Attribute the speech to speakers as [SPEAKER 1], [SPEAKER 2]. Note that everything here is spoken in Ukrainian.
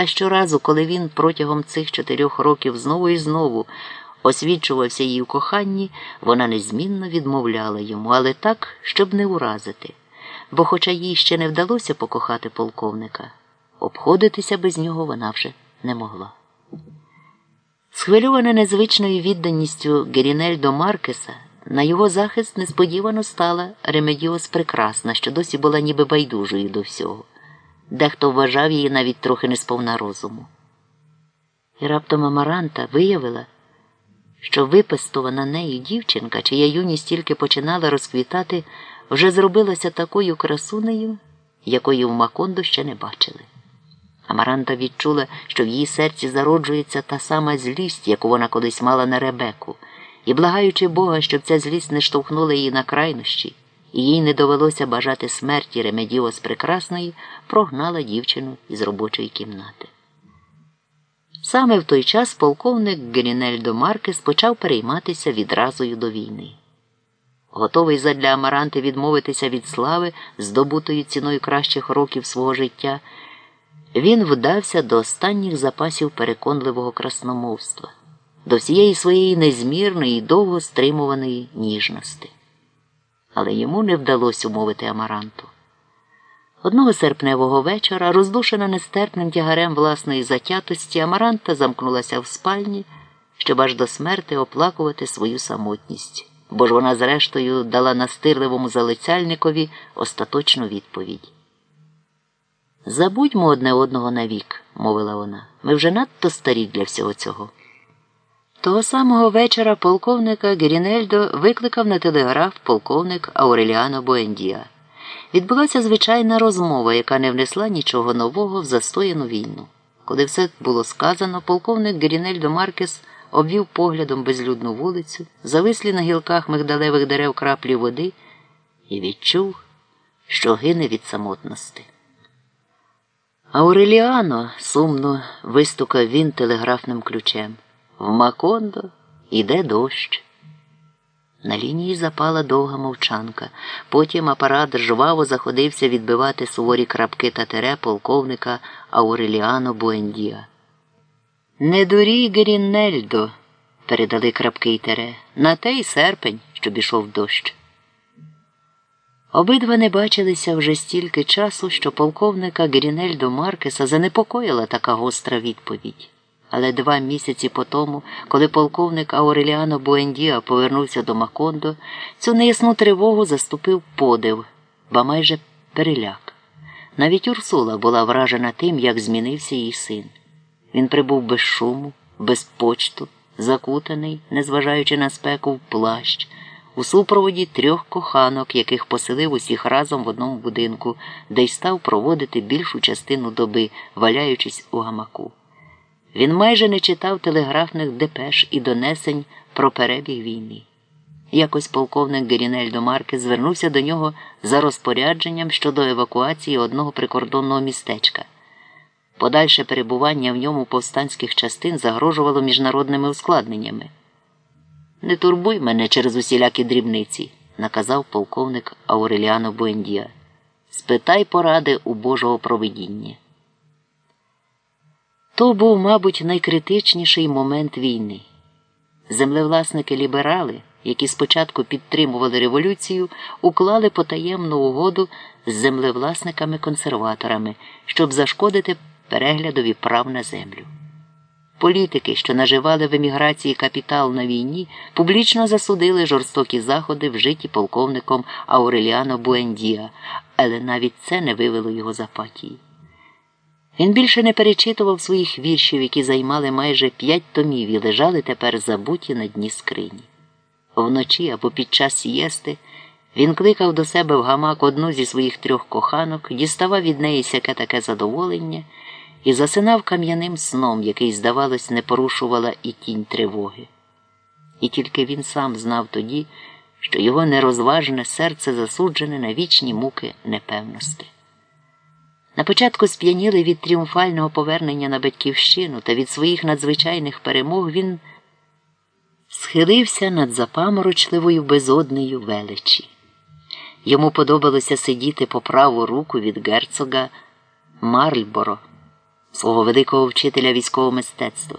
[SPEAKER 1] Та щоразу, коли він протягом цих чотирьох років знову і знову освічувався їй у коханні, вона незмінно відмовляла йому, але так, щоб не уразити. Бо, хоча їй ще не вдалося покохати полковника, обходитися без нього вона вже не могла. Схвильована незвичною відданістю Герінель до Маркеса, на його захист несподівано стала Ремедіос Прекрасна, що досі була ніби байдужою до всього. Дехто вважав її навіть трохи несповна розуму. І раптом Амаранта виявила, що випестована нею дівчинка, чия юність тільки починала розквітати, вже зробилася такою красунею, якої в Макондо ще не бачили. Амаранта відчула, що в її серці зароджується та сама злість, яку вона колись мала на Ребеку, і, благаючи Бога, щоб ця злість не штовхнула її на крайнощі, їй не довелося бажати смерті Ремедіос Прекрасної, прогнала дівчину із робочої кімнати. Саме в той час полковник Герінельдо Маркес почав перейматися відразою до війни. Готовий задля Амаранти відмовитися від слави, здобутої ціною кращих років свого життя, він вдався до останніх запасів переконливого красномовства, до всієї своєї незмірної і довго стримуваної ніжності. Але йому не вдалося умовити Амаранту. Одного серпневого вечора, роздушена нестерпним тягарем власної затятості, Амаранта замкнулася в спальні, щоб аж до смерти оплакувати свою самотність, бо ж вона, зрештою, дала настирливому залицяльникові остаточну відповідь. Забудьмо одне одного навік, мовила вона. Ми вже надто старі для всього цього. Того самого вечора полковника Герінельдо викликав на телеграф полковник Ауреліано Буендія. Відбулася звичайна розмова, яка не внесла нічого нового в застояну війну. Коли все було сказано, полковник Герінельдо Маркес обвів поглядом безлюдну вулицю, завислі на гілках мигдалевих дерев краплі води і відчув, що гине від самотності. Ауреліано сумно вистукав він телеграфним ключем. В Макондо іде дощ. На лінії запала довга мовчанка. Потім апарат жваво заходився відбивати суворі крапки та тере полковника Ауреліано Буендія. Не дурій Герінельдо, передали крапки й тере, на те й серпень, щоб ішов дощ. Обидва не бачилися вже стільки часу, що полковника Герінельдо Маркеса занепокоїла така гостра відповідь. Але два місяці по тому, коли полковник Ауреліано Буендіа повернувся до Макондо, цю неясну тривогу заступив подив, ба майже переляк. Навіть Урсула була вражена тим, як змінився її син. Він прибув без шуму, без почту, закутаний, незважаючи на спеку, в плащ, у супроводі трьох коханок, яких поселив усіх разом в одному будинку, де й став проводити більшу частину доби, валяючись у гамаку. Він майже не читав телеграфних депеш і донесень про перебіг війни. Якось полковник Герінельдо Марки звернувся до нього за розпорядженням щодо евакуації одного прикордонного містечка. Подальше перебування в ньому повстанських частин загрожувало міжнародними ускладненнями. Не турбуй мене через усілякі дрібниці, наказав полковник Ауреліано Буендія. Спитай поради у Божого провидіння. То був, мабуть, найкритичніший момент війни. Землевласники ліберали, які спочатку підтримували революцію, уклали потаємну угоду з землевласниками-консерваторами, щоб зашкодити переглядові прав на землю. Політики, що наживали в еміграції капітал на війні, публічно засудили жорстокі заходи, вжиті полковником Ауреліано Буендія, але навіть це не вивело його з апатії. Він більше не перечитував своїх віршів, які займали майже п'ять томів і лежали тепер забуті на дні скрині. Вночі або під час сієсти він кликав до себе в гамак одну зі своїх трьох коханок, діставав від неї сяке таке задоволення і засинав кам'яним сном, який, здавалось, не порушувала і тінь тривоги. І тільки він сам знав тоді, що його нерозважене серце засуджене на вічні муки непевності. На початку сп'яніли від тріумфального повернення на батьківщину та від своїх надзвичайних перемог він схилився над запаморочливою безоднею величі. Йому подобалося сидіти по праву руку від герцога Марльборо свого великого вчителя військового мистецтва.